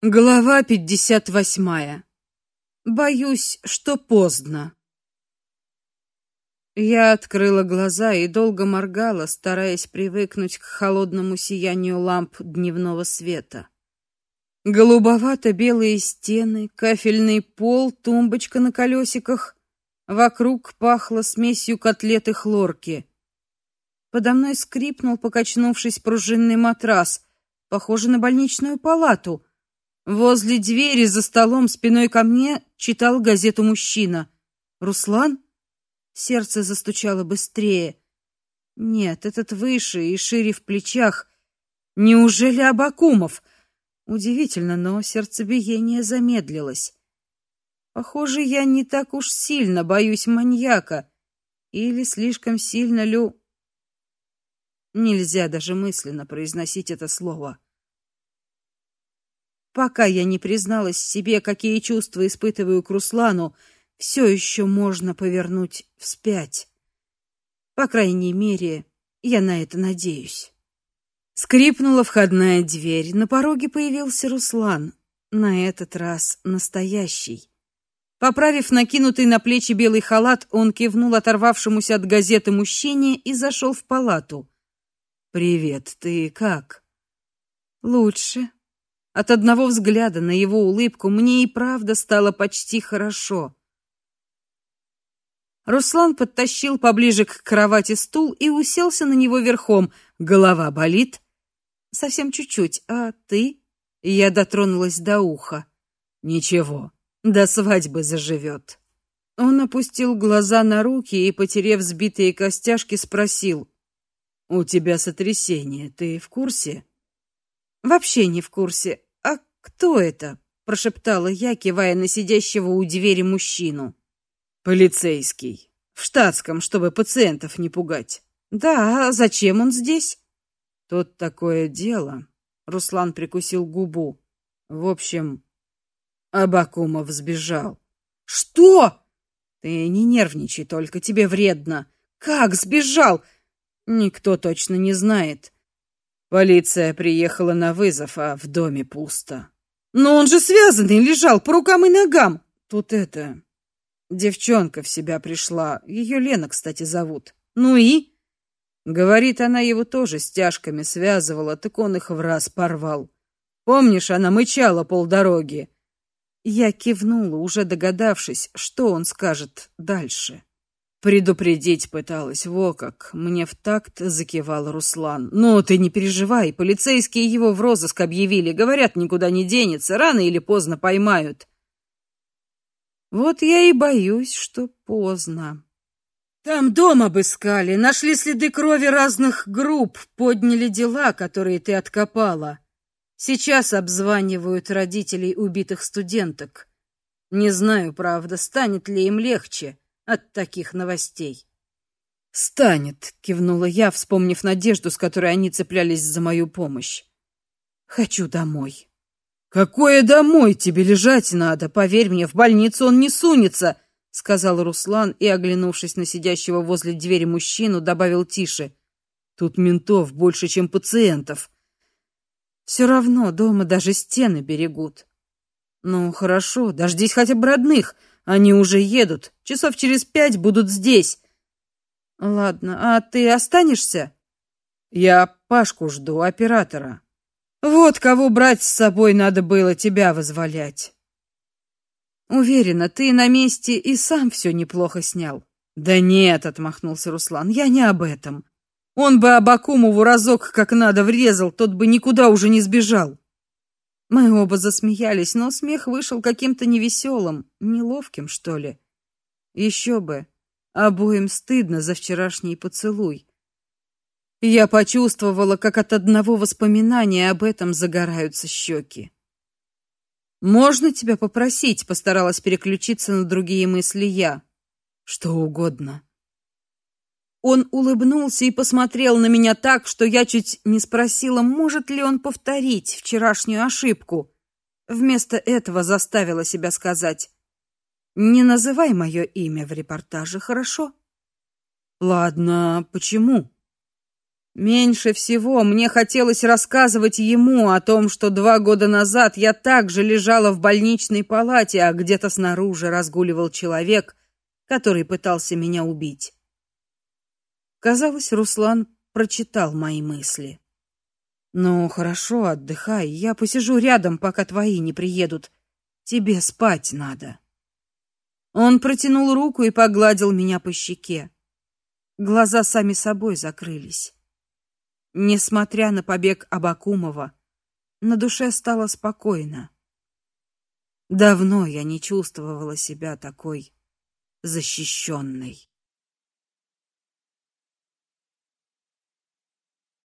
Глава пятьдесят восьмая. Боюсь, что поздно. Я открыла глаза и долго моргала, стараясь привыкнуть к холодному сиянию ламп дневного света. Голубовато-белые стены, кафельный пол, тумбочка на колесиках. Вокруг пахло смесью котлет и хлорки. Подо мной скрипнул, покачнувшись, пружинный матрас, похожий на больничную палату — Возле двери за столом спиной ко мне читал газету мужчина. Руслан? Сердце застучало быстрее. Нет, этот выше и шире в плечах. Неужели Абакумов? Удивительно, но сердцебиение замедлилось. Похоже, я не так уж сильно боюсь маньяка или слишком сильно лю Нельзя даже мысленно произносить это слово. Пока я не призналась себе, какие чувства испытываю к Руслану, все еще можно повернуть вспять. По крайней мере, я на это надеюсь. Скрипнула входная дверь. На пороге появился Руслан, на этот раз настоящий. Поправив накинутый на плечи белый халат, он кивнул оторвавшемуся от газеты мужчине и зашел в палату. Привет, ты как? Лучше, от одного взгляда на его улыбку мне и правда стало почти хорошо. Руслан подтащил поближе к кровати стул и уселся на него верхом. Голова болит? Совсем чуть-чуть. А ты? Я дотронулась до уха. Ничего. До свадьбы заживет. Он опустил глаза на руки и, потерев сбитые костяшки, спросил: "У тебя сотрясение, ты в курсе?" Вообще не в курсе. Кто это? прошептала я, кивая на сидящего у двери мужчину. Полицейский. В штатском, чтобы пациентов не пугать. Да, а зачем он здесь? Тут такое дело. Руслан прикусил губу. В общем, Абакумов сбежал. Что? Ты не нервничай, только тебе вредно. Как сбежал? Никто точно не знает. Полиция приехала на вызов, а в доме пусто. Но он же связанный лежал по рукам и ногам. Тут это девчонка в себя пришла. Ее Лена, кстати, зовут. Ну и говорит, она его тоже стяжками связывала, так он их в раз порвал. Помнишь, она мычала полдороги. Я кивнула, уже догадавшись, что он скажет дальше. Предупредить пыталась, во как. Мне в такт закивал Руслан. Ну, ты не переживай, полицейские его в розыск объявили. Говорят, никуда не денется, рано или поздно поймают. Вот я и боюсь, что поздно. Там дом обыскали, нашли следы крови разных групп, подняли дела, которые ты откопала. Сейчас обзванивают родителей убитых студенток. Не знаю, правда, станет ли им легче от таких новостей. Станет, кивнула я, вспомнив надежду, с которой они цеплялись за мою помощь. Хочу домой. Какое домой? Тебе лежать надо. Поверь мне, в больницу он не сунется, сказал Руслан и, оглянувшись на сидящего возле двери мужчину, добавил тише: Тут ментов больше, чем пациентов. Все равно дома даже стены берегут. Ну, хорошо, дождись хотя бы родных. Они уже едут. Часов через пять будут здесь. Ладно, а ты останешься? Я Пашку жду, оператора. Вот кого брать с собой надо было тебя вызволять. Уверена, ты на месте и сам все неплохо снял. Да нет, отмахнулся Руслан. Я не об этом. Он бы Абакумову разок как надо врезал, тот бы никуда уже не сбежал. Мы оба засмеялись, но смех вышел каким-то невеселым, неловким, что ли. Еще бы. Обоим стыдно за вчерашний поцелуй. Я почувствовала, как от одного воспоминания об этом загораются щеки. Можно тебя попросить, постаралась переключиться на другие мысли я. Что угодно. Он улыбнулся и посмотрел на меня так, что я чуть не спросила, может ли он повторить вчерашнюю ошибку. Вместо этого заставила себя сказать: "Не называй мое имя в репортаже, хорошо?" "Ладно, почему?" Меньше всего мне хотелось рассказывать ему о том, что два года назад я также лежала в больничной палате, а где-то снаружи разгуливал человек, который пытался меня убить. Казалось, Руслан прочитал мои мысли. Ну, хорошо, отдыхай. Я посижу рядом, пока твои не приедут. Тебе спать надо. Он протянул руку и погладил меня по щеке. Глаза сами собой закрылись. Несмотря на побег Абакумова, на душе стало спокойно. Давно я не чувствовала себя такой защищенной.